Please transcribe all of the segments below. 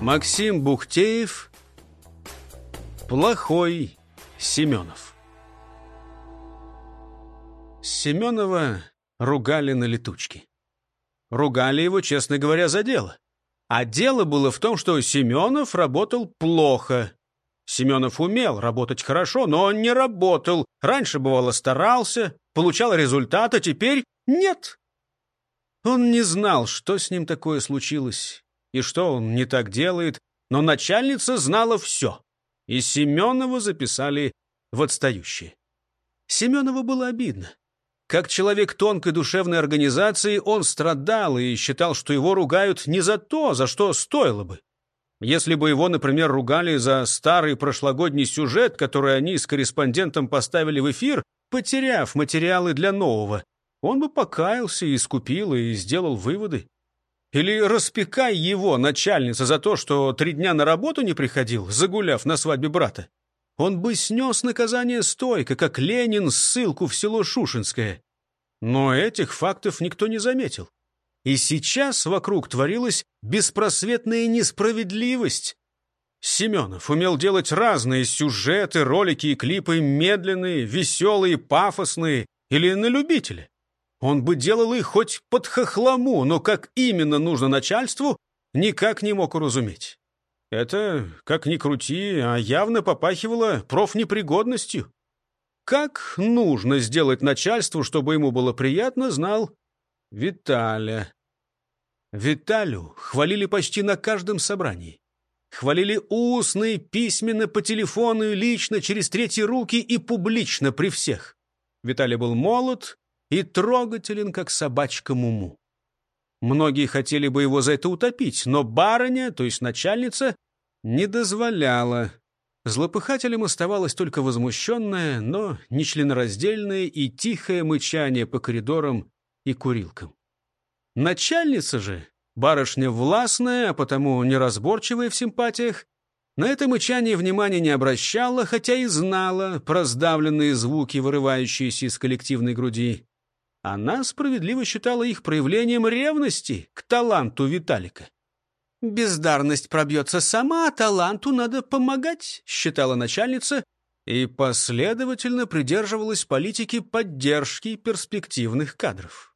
Максим Бухтеев Плохой Семенов Семенова ругали на летучке. Ругали его, честно говоря, за дело. А дело было в том, что Семенов работал плохо. Семенов умел работать хорошо, но он не работал. Раньше, бывало, старался, получал результат, а теперь нет. Он не знал, что с ним такое случилось и что он не так делает, но начальница знала все, и Семенова записали в отстающие. Семенова было обидно. Как человек тонкой душевной организации, он страдал и считал, что его ругают не за то, за что стоило бы. Если бы его, например, ругали за старый прошлогодний сюжет, который они с корреспондентом поставили в эфир, потеряв материалы для нового, он бы покаялся, искупил и сделал выводы. Или распекай его, начальница, за то, что три дня на работу не приходил, загуляв на свадьбе брата. Он бы снес наказание стойко, как Ленин ссылку в село Шушинское. Но этих фактов никто не заметил. И сейчас вокруг творилась беспросветная несправедливость. Семенов умел делать разные сюжеты, ролики и клипы, медленные, веселые, пафосные или на любителя. Он бы делал их хоть под хохлому, но как именно нужно начальству, никак не мог уразуметь. Это, как ни крути, а явно попахивало профнепригодностью. Как нужно сделать начальству, чтобы ему было приятно, знал Виталя. Виталю хвалили почти на каждом собрании. Хвалили устно и письменно, по телефону и лично, через третьи руки и публично при всех. Виталий был молод, и трогателен, как собачка Муму. Многие хотели бы его за это утопить, но барыня, то есть начальница, не дозволяла. Злопыхателям оставалось только возмущенное, но нечленораздельное и тихое мычание по коридорам и курилкам. Начальница же, барышня властная, а потому неразборчивая в симпатиях, на это мычание внимания не обращала, хотя и знала про сдавленные звуки, вырывающиеся из коллективной груди. Она справедливо считала их проявлением ревности к таланту Виталика. «Бездарность пробьется сама, а таланту надо помогать», — считала начальница, и последовательно придерживалась политики поддержки перспективных кадров.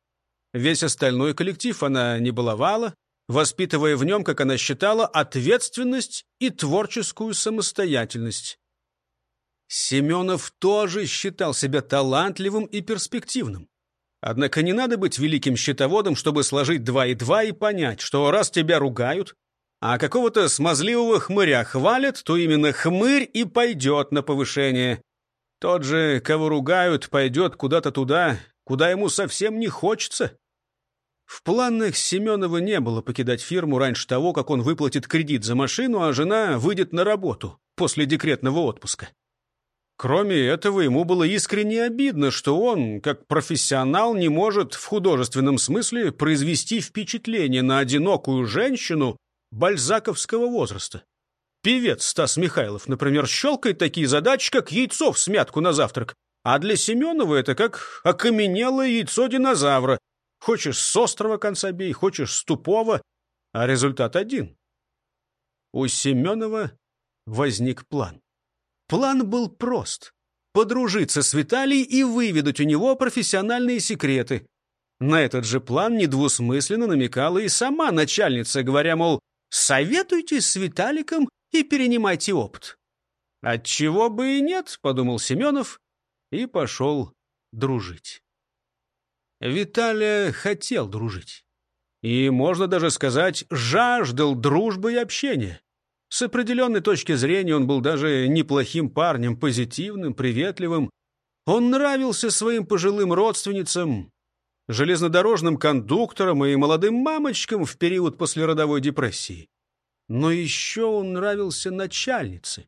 Весь остальной коллектив она не баловала, воспитывая в нем, как она считала, ответственность и творческую самостоятельность. Семенов тоже считал себя талантливым и перспективным. Однако не надо быть великим счетоводом, чтобы сложить два и два и понять, что раз тебя ругают, а какого-то смазливого хмыря хвалят, то именно хмырь и пойдет на повышение. Тот же, кого ругают, пойдет куда-то туда, куда ему совсем не хочется. В планах Семенова не было покидать фирму раньше того, как он выплатит кредит за машину, а жена выйдет на работу после декретного отпуска. Кроме этого, ему было искренне обидно, что он, как профессионал, не может в художественном смысле произвести впечатление на одинокую женщину бальзаковского возраста. Певец Стас Михайлов, например, щелкает такие задачи, как яйцо в смятку на завтрак, а для Семенова это как окаменелое яйцо динозавра. Хочешь с острого конца бей, хочешь с тупого, а результат один. У Семенова возник план. План был прост — подружиться с Виталией и выведать у него профессиональные секреты. На этот же план недвусмысленно намекала и сама начальница, говоря, мол, «советуйтесь с Виталиком и перенимайте опыт». «Отчего бы и нет», — подумал Семенов и пошел дружить. Виталия хотел дружить. И, можно даже сказать, жаждал дружбы и общения. С определенной точки зрения он был даже неплохим парнем, позитивным, приветливым. Он нравился своим пожилым родственницам, железнодорожным кондукторам и молодым мамочкам в период послеродовой депрессии. Но еще он нравился начальнице.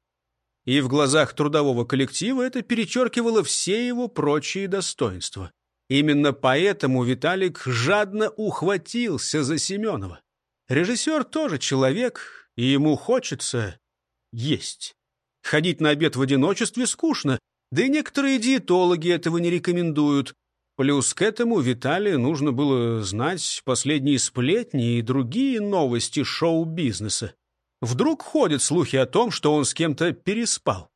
И в глазах трудового коллектива это перечеркивало все его прочие достоинства. Именно поэтому Виталик жадно ухватился за Семенова. Режиссер тоже человек, и ему хочется есть. Ходить на обед в одиночестве скучно, да и некоторые диетологи этого не рекомендуют. Плюс к этому Виталию нужно было знать последние сплетни и другие новости шоу-бизнеса. Вдруг ходят слухи о том, что он с кем-то переспал.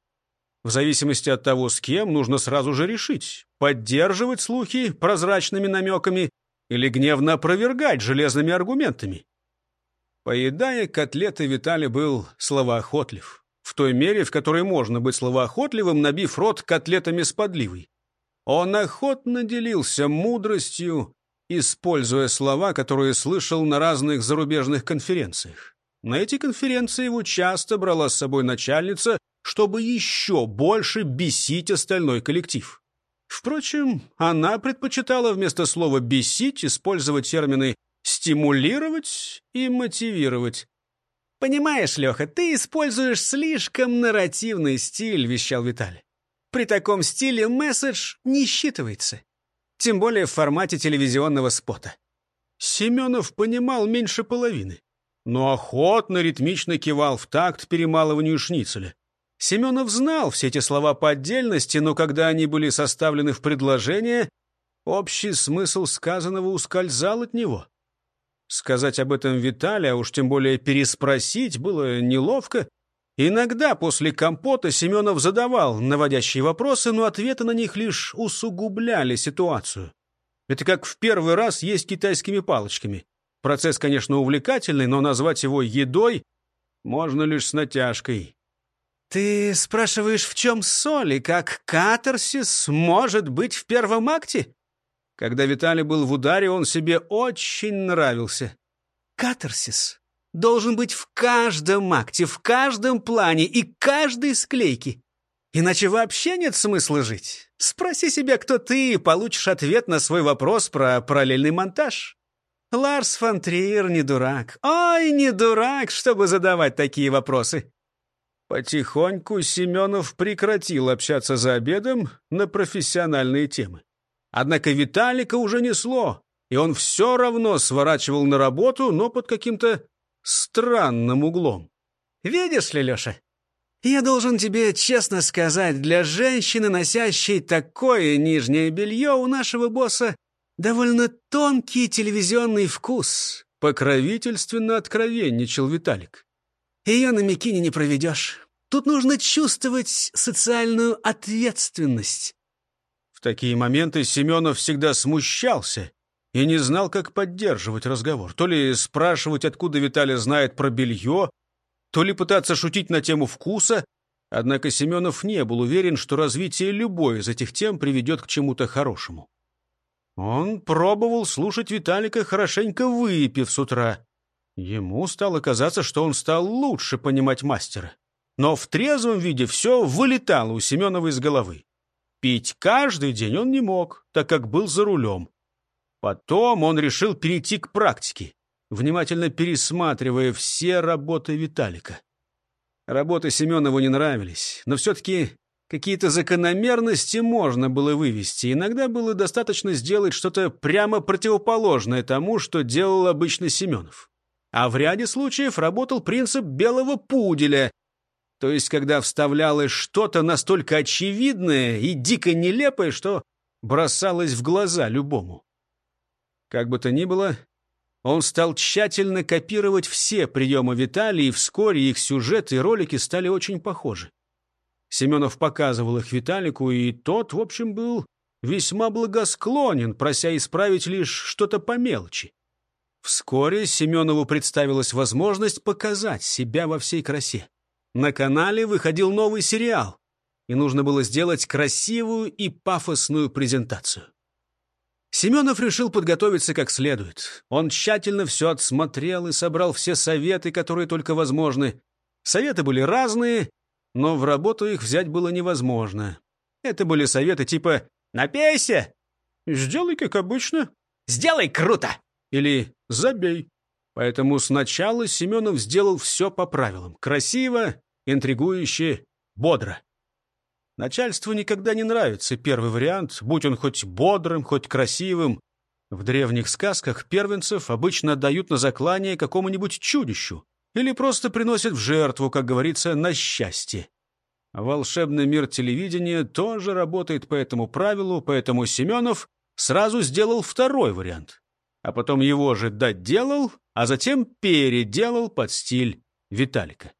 В зависимости от того, с кем, нужно сразу же решить, поддерживать слухи прозрачными намеками или гневно опровергать железными аргументами. Поедая котлеты, Виталий был словоохотлив. В той мере, в которой можно быть словоохотливым, набив рот котлетами с подливой. Он охотно делился мудростью, используя слова, которые слышал на разных зарубежных конференциях. На эти конференции его часто брала с собой начальница, чтобы еще больше бесить остальной коллектив. Впрочем, она предпочитала вместо слова «бесить» использовать термины «стимулировать» и «мотивировать». «Понимаешь, Леха, ты используешь слишком нарративный стиль», — вещал Виталий. «При таком стиле месседж не считывается. Тем более в формате телевизионного спота». Семенов понимал меньше половины но охотно ритмично кивал в такт перемалыванию шницеля. Семенов знал все эти слова по отдельности, но когда они были составлены в предложение, общий смысл сказанного ускользал от него. Сказать об этом Виталия, а уж тем более переспросить, было неловко. Иногда после компота Семенов задавал наводящие вопросы, но ответы на них лишь усугубляли ситуацию. Это как в первый раз есть китайскими палочками. Процесс, конечно, увлекательный, но назвать его едой можно лишь с натяжкой. «Ты спрашиваешь, в чем соль и как катарсис может быть в первом акте?» Когда Виталий был в ударе, он себе очень нравился. «Катарсис должен быть в каждом акте, в каждом плане и каждой склейке. Иначе вообще нет смысла жить. Спроси себя, кто ты, и получишь ответ на свой вопрос про параллельный монтаж. Ларс фон Триер не дурак. Ой, не дурак, чтобы задавать такие вопросы. Потихоньку Семенов прекратил общаться за обедом на профессиональные темы. Однако Виталика уже несло, и он все равно сворачивал на работу, но под каким-то странным углом. «Видишь ли, Леша, я должен тебе честно сказать, для женщины, носящей такое нижнее белье, у нашего босса довольно тонкий телевизионный вкус», — покровительственно откровенничал Виталик. «Ее на Микине не проведешь. Тут нужно чувствовать социальную ответственность». В такие моменты Семенов всегда смущался и не знал, как поддерживать разговор. То ли спрашивать, откуда Виталий знает про белье, то ли пытаться шутить на тему вкуса. Однако Семенов не был уверен, что развитие любой из этих тем приведет к чему-то хорошему. Он пробовал слушать Виталика, хорошенько выпив с утра. Ему стало казаться, что он стал лучше понимать мастера. Но в трезвом виде все вылетало у Семенова из головы. Пить каждый день он не мог, так как был за рулем. Потом он решил перейти к практике, внимательно пересматривая все работы Виталика. Работы Семенову не нравились, но все-таки Какие-то закономерности можно было вывести. Иногда было достаточно сделать что-то прямо противоположное тому, что делал обычно Семенов. А в ряде случаев работал принцип белого пуделя, то есть когда вставлялось что-то настолько очевидное и дико нелепое, что бросалось в глаза любому. Как бы то ни было, он стал тщательно копировать все приемы Виталия, и вскоре их сюжеты и ролики стали очень похожи. Семенов показывал их Виталику, и тот, в общем, был весьма благосклонен, прося исправить лишь что-то по мелочи. Вскоре Семенову представилась возможность показать себя во всей красе. На канале выходил новый сериал, и нужно было сделать красивую и пафосную презентацию. Семенов решил подготовиться как следует. Он тщательно все отсмотрел и собрал все советы, которые только возможны. Советы были разные, но в работу их взять было невозможно. Это были советы типа «Напейся!» «Сделай, как обычно». «Сделай круто!» Или «Забей». Поэтому сначала Семенов сделал все по правилам. Красиво, интригующе, бодро. Начальству никогда не нравится первый вариант, будь он хоть бодрым, хоть красивым. В древних сказках первенцев обычно отдают на заклание какому-нибудь чудищу, или просто приносят в жертву, как говорится, на счастье. Волшебный мир телевидения тоже работает по этому правилу, поэтому Семенов сразу сделал второй вариант. А потом его же доделал, а затем переделал под стиль Виталика.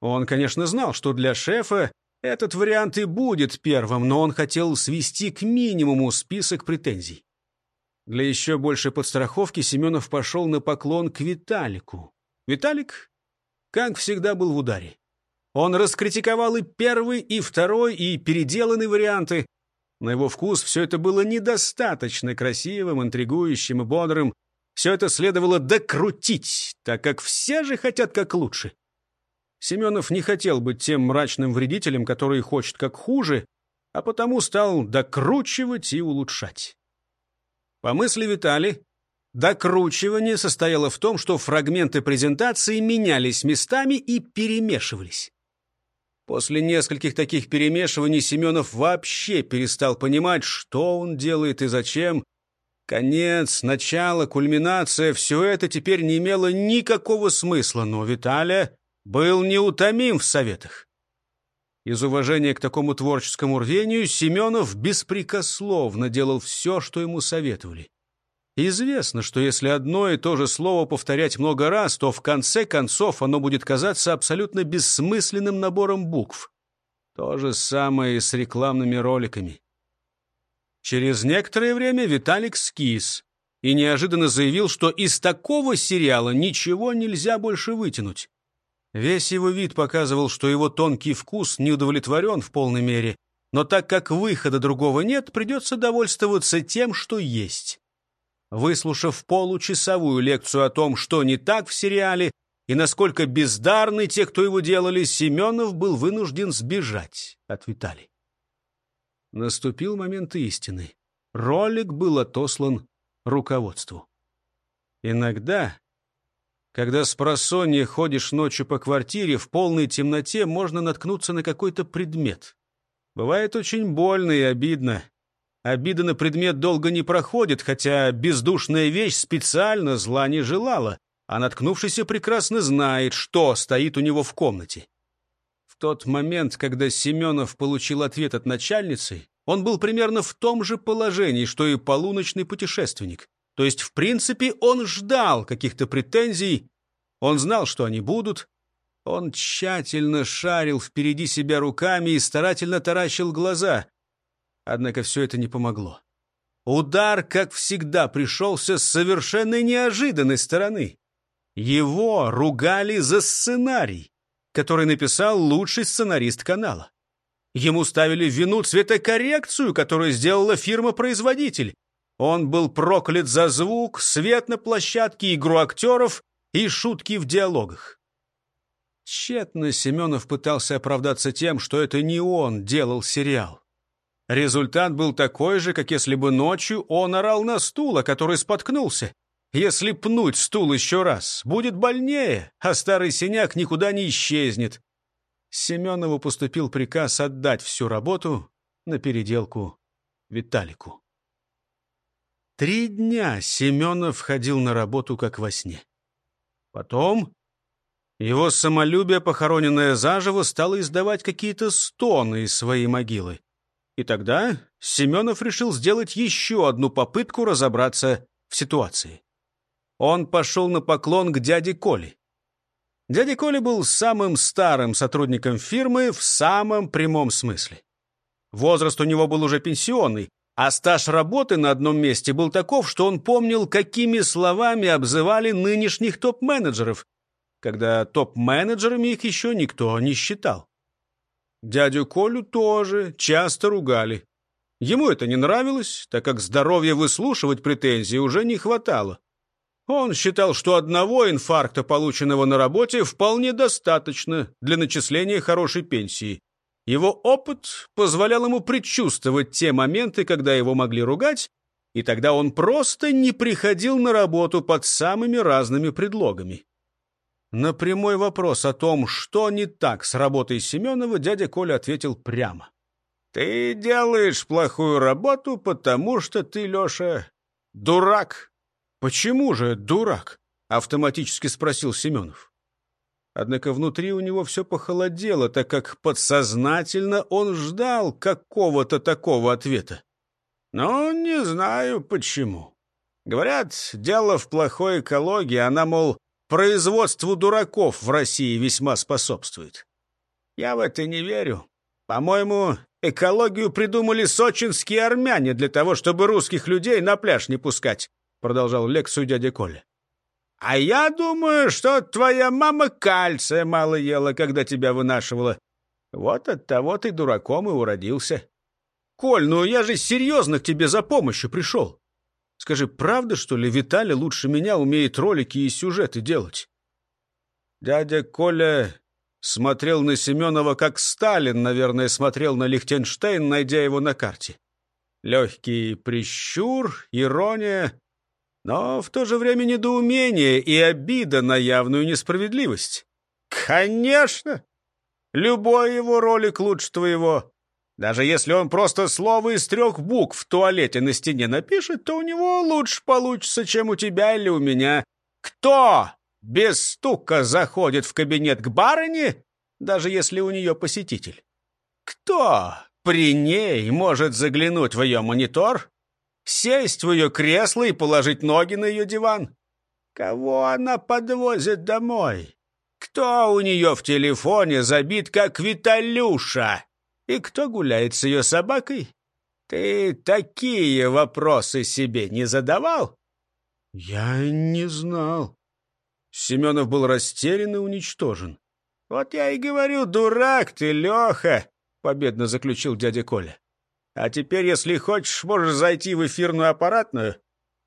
Он, конечно, знал, что для шефа этот вариант и будет первым, но он хотел свести к минимуму список претензий. Для еще большей подстраховки Семенов пошел на поклон к Виталику. Виталик, как всегда, был в ударе. Он раскритиковал и первый, и второй, и переделанные варианты. На его вкус все это было недостаточно красивым, интригующим и бодрым. Все это следовало докрутить, так как все же хотят как лучше. Семенов не хотел быть тем мрачным вредителем, который хочет как хуже, а потому стал докручивать и улучшать. По мысли Витали, докручивание состояло в том, что фрагменты презентации менялись местами и перемешивались. После нескольких таких перемешиваний Семенов вообще перестал понимать, что он делает и зачем. Конец, начало, кульминация — все это теперь не имело никакого смысла, но Виталя был неутомим в советах. Из уважения к такому творческому рвению Семенов беспрекословно делал все, что ему советовали. Известно, что если одно и то же слово повторять много раз, то в конце концов оно будет казаться абсолютно бессмысленным набором букв. То же самое и с рекламными роликами. Через некоторое время Виталик скис и неожиданно заявил, что из такого сериала ничего нельзя больше вытянуть. Весь его вид показывал, что его тонкий вкус не удовлетворен в полной мере, но так как выхода другого нет, придется довольствоваться тем, что есть. Выслушав получасовую лекцию о том, что не так в сериале и насколько бездарны те, кто его делали, Семенов был вынужден сбежать от Виталия. Наступил момент истины. Ролик был отослан руководству. Иногда, когда с просонья ходишь ночью по квартире, в полной темноте можно наткнуться на какой-то предмет. Бывает очень больно и обидно. Обида на предмет долго не проходит, хотя бездушная вещь специально зла не желала, а наткнувшийся прекрасно знает, что стоит у него в комнате. В тот момент, когда Семенов получил ответ от начальницы, он был примерно в том же положении, что и полуночный путешественник. То есть, в принципе, он ждал каких-то претензий, он знал, что они будут, он тщательно шарил впереди себя руками и старательно таращил глаза. Однако все это не помогло. Удар, как всегда, пришелся с совершенно неожиданной стороны. Его ругали за сценарий, который написал лучший сценарист канала. Ему ставили в вину цветокоррекцию, которую сделала фирма-производитель. Он был проклят за звук, свет на площадке, игру актеров и шутки в диалогах. Тщетно Семенов пытался оправдаться тем, что это не он делал сериал. Результат был такой же, как если бы ночью он орал на стул, о который споткнулся. Если пнуть стул еще раз, будет больнее, а старый синяк никуда не исчезнет. Семенову поступил приказ отдать всю работу на переделку Виталику. Три дня Семенов ходил на работу как во сне. Потом его самолюбие, похороненное заживо, стало издавать какие-то стоны из своей могилы. И тогда Семенов решил сделать еще одну попытку разобраться в ситуации. Он пошел на поклон к дяде Коле. Дядя Коля был самым старым сотрудником фирмы в самом прямом смысле. Возраст у него был уже пенсионный, а стаж работы на одном месте был таков, что он помнил, какими словами обзывали нынешних топ-менеджеров, когда топ-менеджерами их еще никто не считал. Дядю Колю тоже часто ругали. Ему это не нравилось, так как здоровья выслушивать претензии уже не хватало. Он считал, что одного инфаркта, полученного на работе, вполне достаточно для начисления хорошей пенсии. Его опыт позволял ему предчувствовать те моменты, когда его могли ругать, и тогда он просто не приходил на работу под самыми разными предлогами. На прямой вопрос о том, что не так с работой Семенова, дядя Коля ответил прямо. «Ты делаешь плохую работу, потому что ты, Леша, дурак». «Почему же дурак?» — автоматически спросил Семенов. Однако внутри у него все похолодело, так как подсознательно он ждал какого-то такого ответа. «Ну, не знаю почему. Говорят, дело в плохой экологии, она, мол, производству дураков в России весьма способствует. Я в это не верю. По-моему, экологию придумали сочинские армяне для того, чтобы русских людей на пляж не пускать, продолжал лекцию дядя Коля. А я думаю, что твоя мама кальция мало ела, когда тебя вынашивала. Вот от того ты дураком и уродился. Коль, ну я же серьезно к тебе за помощью пришел. Скажи, правда, что ли, Виталий лучше меня умеет ролики и сюжеты делать? Дядя Коля смотрел на Семенова, как Сталин, наверное, смотрел на Лихтенштейн, найдя его на карте. Легкий прищур, ирония, но в то же время недоумение и обида на явную несправедливость. «Конечно! Любой его ролик лучше твоего. Даже если он просто слово из трех букв в туалете на стене напишет, то у него лучше получится, чем у тебя или у меня. Кто без стука заходит в кабинет к барыне, даже если у нее посетитель? Кто при ней может заглянуть в ее монитор, сесть в ее кресло и положить ноги на ее диван? Кого она подвозит домой? Кто у нее в телефоне забит, как Виталюша? И кто гуляет с ее собакой? Ты такие вопросы себе не задавал? Я не знал. Семенов был растерян и уничтожен. Вот я и говорю, дурак ты, Леха, победно заключил дядя Коля. А теперь, если хочешь, можешь зайти в эфирную аппаратную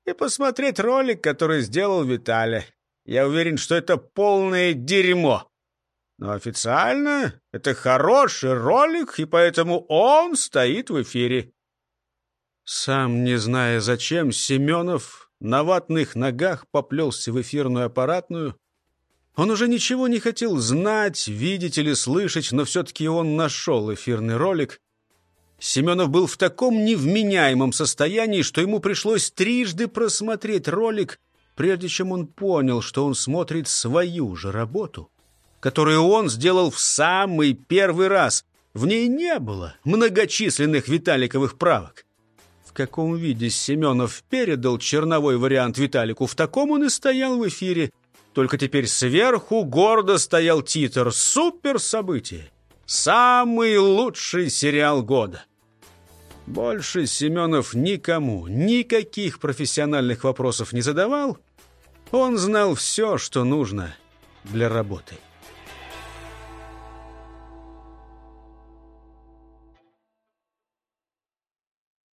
и посмотреть ролик, который сделал Виталя. Я уверен, что это полное дерьмо. Но официально это хороший ролик, и поэтому он стоит в эфире. Сам не зная зачем, Семенов на ватных ногах поплелся в эфирную аппаратную. Он уже ничего не хотел знать, видеть или слышать, но все-таки он нашел эфирный ролик. Семенов был в таком невменяемом состоянии, что ему пришлось трижды просмотреть ролик, прежде чем он понял, что он смотрит свою же работу которую он сделал в самый первый раз. В ней не было многочисленных Виталиковых правок. В каком виде Семенов передал черновой вариант Виталику, в таком он и стоял в эфире. Только теперь сверху гордо стоял титр «Супер событие! Самый лучший сериал года!» Больше Семенов никому никаких профессиональных вопросов не задавал. Он знал все, что нужно для работы.